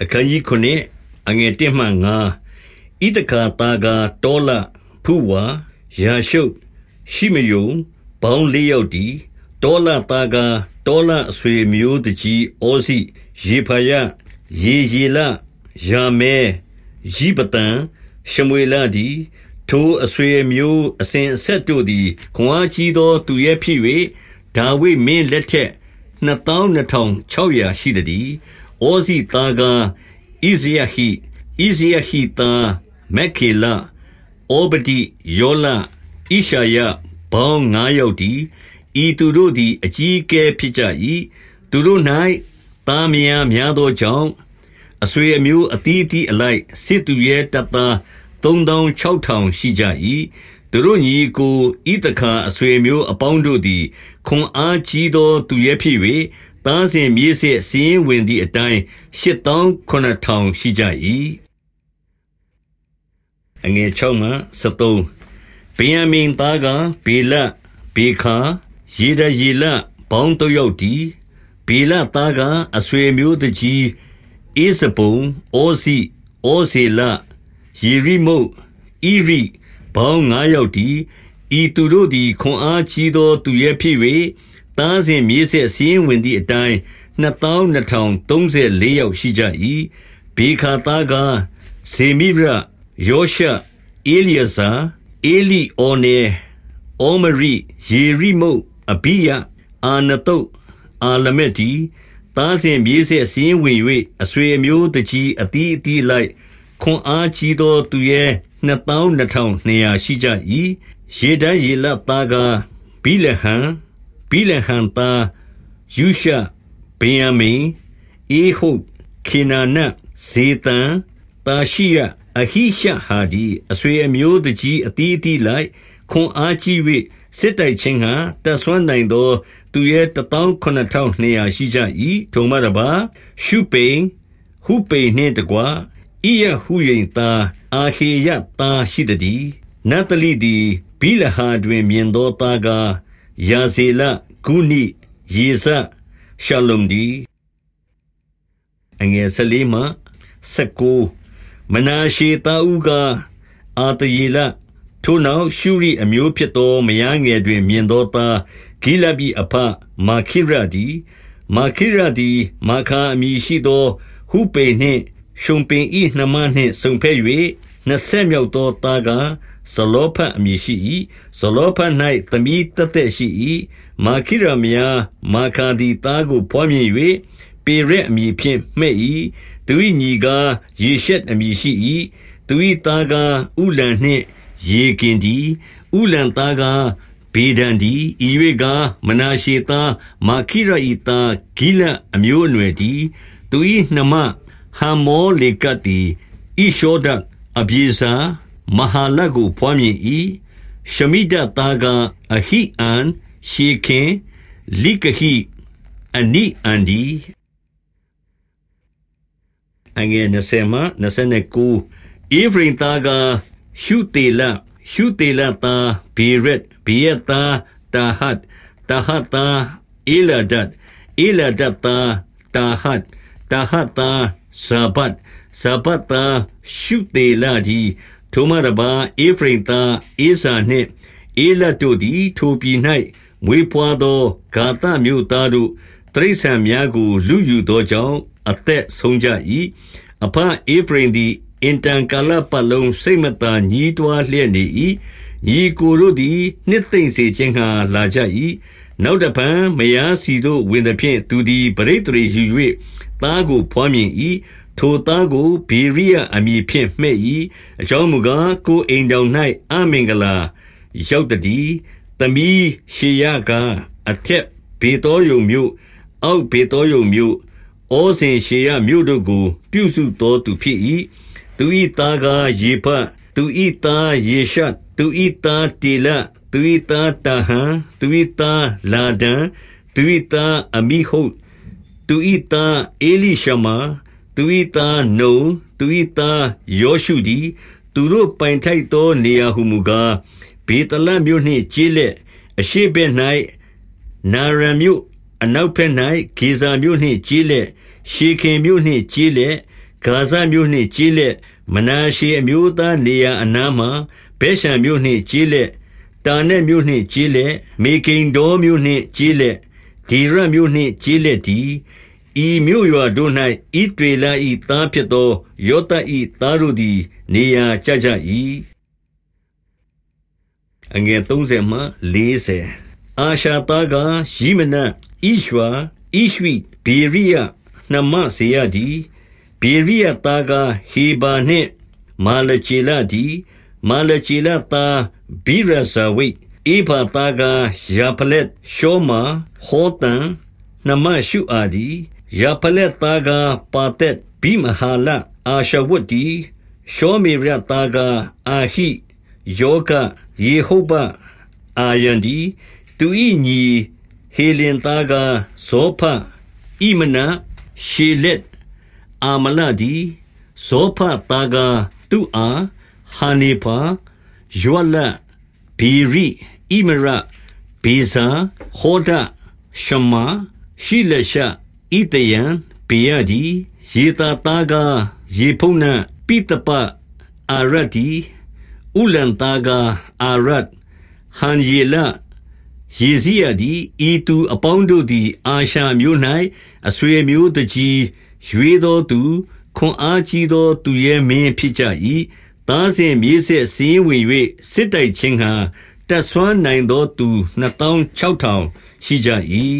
အခန်းကြီး9အငယ်1မှ5ဣတကာတာကတောလဖူဝါယာရှုတ်ရှိမယုံဘောင်းလေးယောက်ဒီတောလတာကတောလအဆွေမျိုးတကြီးဩစီယေဖယယေယေလယာမဲယိပတံရှမွေလဒီထိုအဆွေမျိုးအစဉ်အဆက်တို့သည်ခွန်အားကြီးသောသူရဲ့ဖြစ်၍ဒါဝိမင်းလက်ထက်22,600ရှိသည်။ ဩဇိသားကားဣဇယဟိဣဇယဟိသားမက်ခေလဩဘတိယောလဣရှာယဘောင်းငါးယောက်သည်ဤသူတို့သည်အကြီးအကဲဖြစ်ကြ၏သူတို့၌သားမယားများသောကြောင့်အဆွေအမျိုးအသီးသီးအလိုက်စစ်သူရဲ့တပ်သား3600ရှိကြ၏သူတို့ညီကိုဤတခါအဆွေမျိုးအပေါင်းတို့သည်ခွန်အားကြီးသောသူရဲ့ဖြစ်၍ သားစဉ်မြေးစစ်စည်ဝင်သည့်အတိုင်း8900ရှိကြ၏အငယ်6မှ73ဗိယမင်သားကဘေလဘေခာယေဒယေလဘောင်းတို့ရောက်သည်ဘေလသားကအဆွေမျိုးတကြီးဧစပုံဩစီဩစေလယေရိမုတ်ဣရိဘောင်းငါးယောက်တည်းဤသူတို့သည်ခွန်အားကြီးသောသူရဲ့ဖြစ်၍ သားစဉ်မြေးဆက်စည်းဝင်သည့်အတိုင်း2234ယောက်ရှိကြ၏ဘေခာသားကဇေမိရယောရှအေလျာဇာအေလီအောနေအောမရိယေရိမုတ်အဘိယအာနတုတ်အာလမက်တီသားစဉ်မြေးဆက်စည်းဝင်၍အဆွေအမျိုးတကြီးအတီးအတီးလိုက်ခွန်အားကြီးသောသူရဲ့2200ရှိကြ၏ယေဒယေလသားကဘိလဟံ ဘိလဟံသားယူရှဗေယမိန်အေဟုတ်ခေနာနဇေတန်တာရှိယအဟိရှဟာဒီအဆွေအမျိုးတကြီးအတီးအတီးလိုက်ခွန်အားကြီး၍စစ်တိုက်ခြင်းကတဆွမ်းနိုင်သော သူရဲ့18200ရှိကြ၏ထုံမတပါရှုပိန်ဟုပိန်နှင့်တကွာဣယဟုယိန်သားအာဟေယသားရှိသည်နတ်တလိသည်ဘိလဟာတွင်မြင်သောသားကား ယာဇေလဂုနိယေဇရှလုံဒီအငယ်ဆလေးမှစကူမနာရှေတာဥကအာတယေလထိုနောက်ရှုရိအမျိုးဖြစ်သောမယားငယ်တွင် မြင်သောသားဂိလပိအဖမာခိရဒီမာခိရဒီမာခာအမည်ရှိသောဟုပေနှင့်ရှုံပင်ဤနှမနှင့်ဆုံဖက်၍နှစ်ဆက်မြောက်သောသားက ဇလောဖတ်အမည်ရှိ၏ဇလောဖတ်၌သမီးတသက်ရှိ၏မာခိရမယာမာခာဒီသားကိုဖွားမြင်၍ပေရက်အမည်ဖြင့်မှဲ့၏သူ၏ညီကားယေရှက်အမည်ရှိ၏သူ၏သားကားဥလန်နှင့်ယေကင်ဒီဥလန်သားကားဘေဒန်ဒီဤ၍ကားမနာရှေသားမာခိရဤသားဂိလအမျိုးအနွယ်ဒီသူ၏နှမဟမ္မောလေကတ်သည်ဣရှောဒအပြေဇာ မဟာလတ်ကိုဖွားမြင်၏ရှမိဒသားကအဟိအန် ရှေခင် လိကဟိ အနိအန်ဒီအငယ်20မှ29ဧဖရိမ်သားကရှုတေလ ရှုတေလသားဘေရက်ဘေယသား တာဟတ် တာဟတ်သားအေလာဒတ်အေလာဒတ်သား တာဟတ် တာဟတ်သား ဇာဘတ်ဇာဘတ်သား ရှုတေလာဒီ ထိုမှတပါအေဖရိမ်သားအေဇာနှင့်အေလတ်တို့သည် ထိုပြည်၌မွေးဖွားသောဂါသမြို့သားတို့တရိษံများကို လူယူသောကြောင့်အသက်ဆုံးကြ၏အဖအေဖရိမ်သည်အင်တန်ကာလပတ်လုံးစိတ်မသာညှီးတွားလျက်နေ၏ညီကိုတို့သည်နှစ်သိမ့်စေခြင်းဟာလာကြ၏နောက်တပံမယားစီတို့ဝင်သည်ဖြင့်သူသည်ပရိသေယူ၍သားကိုဖွားမြင်၏ ထိုသားကိုဘေရိယအမည်ဖြင့် မှဲ့၏အကြောင်းမူကား ကိုအိမ်တော်၌အမင်္ဂလာရောက်တည်း သမီးရှေယကအထက်ဘေတော်ယုံမြို့ အောက်ဘေတော်ယုံမြို့ ဩဇင်ရှေယမြို့တို့ကို ပြုစုတော်သူဖြစ်၏သူ၏သားကားယေဖ သူ၏သားယေရှတ်သူ၏သား တေလ သူ၏သားတဟံသူ၏သားလာဒံသူ၏သား အမိဟုတ်သူ၏သားအေလိရှမာ သူ၏သားနုံသူ၏သားယောရှုဒီသူတို့ပိုင်ထိုက်သောနေရာဟုမူကားဘေတလမြို့နှင့်ကျေးလက်အရှိဘက်၌နာရံမြို့အနောက်ဘက်၌ဂေဇာမြို့နှင့်ကျေးလက်ရှေခင်မြို့နှင့်ကျေးလက်ဂါဇမြို့နှင့်ကျေးလက်မနာရှေအမျိုးသားနေရာအနားမှဘဲရှံမြို့နှင့်ကျေးလက်တာနက်မြို့နှင့်ကျေးလက်မေကိန်ဒေါမြို့နှင့်ကျေးလက်ဒီရမြို့နှင့်ကျေးလက်ဒီ ဤမြို့ရွာတို့၌ဤတွေလာဤသားဖြစ်သော ယောသဤသားတို့သည် နေရာကျကြ၏အငယ်30မှ40အာရှာသားကယိမနဣရွာဣရွှိဘေရိယနှမစေရသည်ဘေရိယသားကဟေဘာနှင့် မာလချေလသည်မာလချေလသားဘိရဇဝိအေဖာသားကယာဖလက်ရှောမာဟောတန်နှမရှုအာဒီ ယာဖလက်သားကပါတက်ဘိမဟာလအာရှဝတ်တီရှောမေရသားကအာဟိယောကယေဟုတ်ဘအာယန်ဒီသူဤညီဟေလင်သားကဇောဖဣမနာရှေလက်အာမလဒီဇောဖသားကသူအားဟာနေဖာယောလဘီရိဣမရဘေဇာဟောဒရှမာရှိလရှ ဣတယံဘေယဒီယေတာသားကယေဖုန်နပိတပအာရတိဥလန်သားကအာရတ်ဟန်ယေလယေဇိယဒီဤသူအပေါင်းတို့သည် အာရှာမျိုး၌အဆွေမျိုးတကြီးရွေသောသူခွန်အားကြီးသောသူရဲ့မင်းဖြစ်ကြ၏သားစဉ်မြေးဆက်စည်းဝင်၍စစ်တိုက်ခြင်းဟာတဆွမ်းနိုင်သောသူ2600ရှိကြ၏